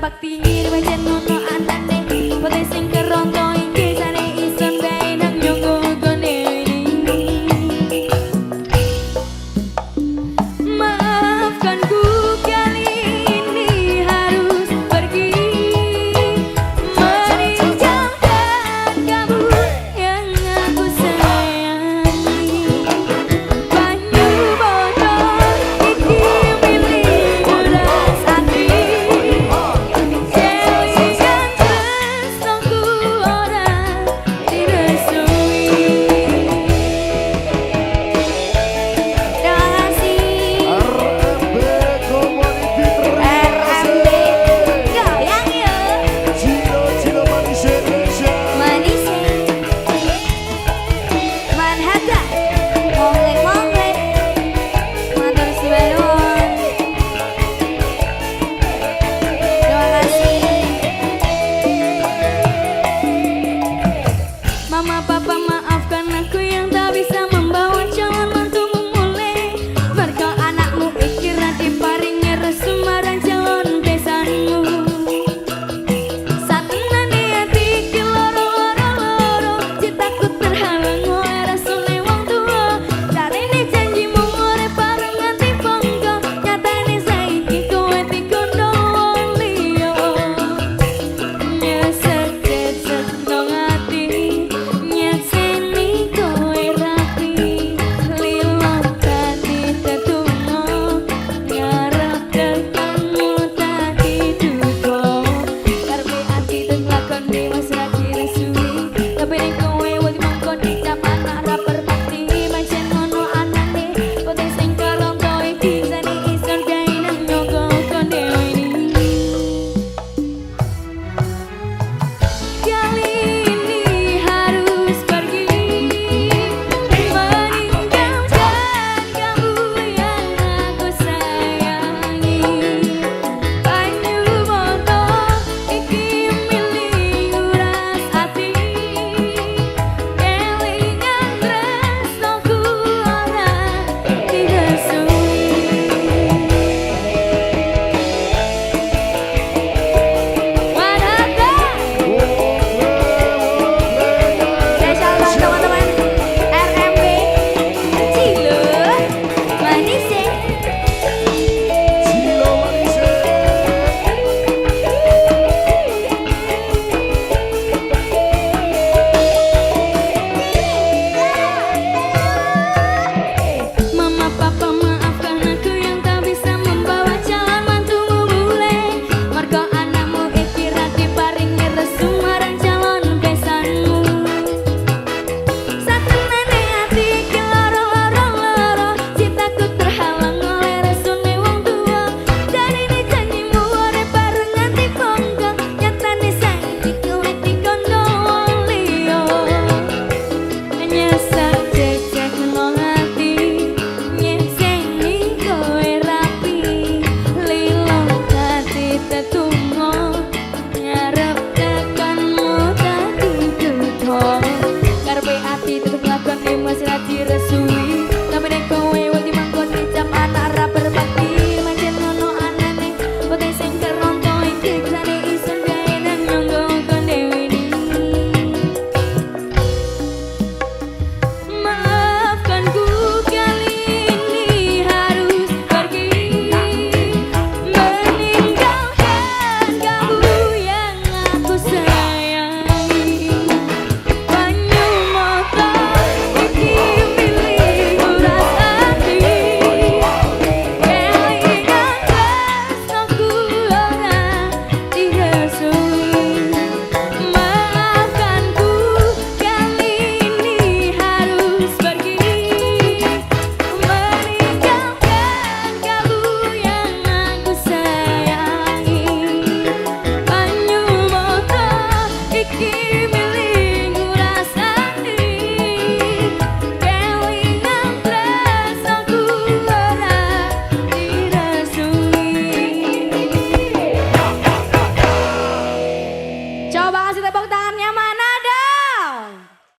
anak ra berbakti Macen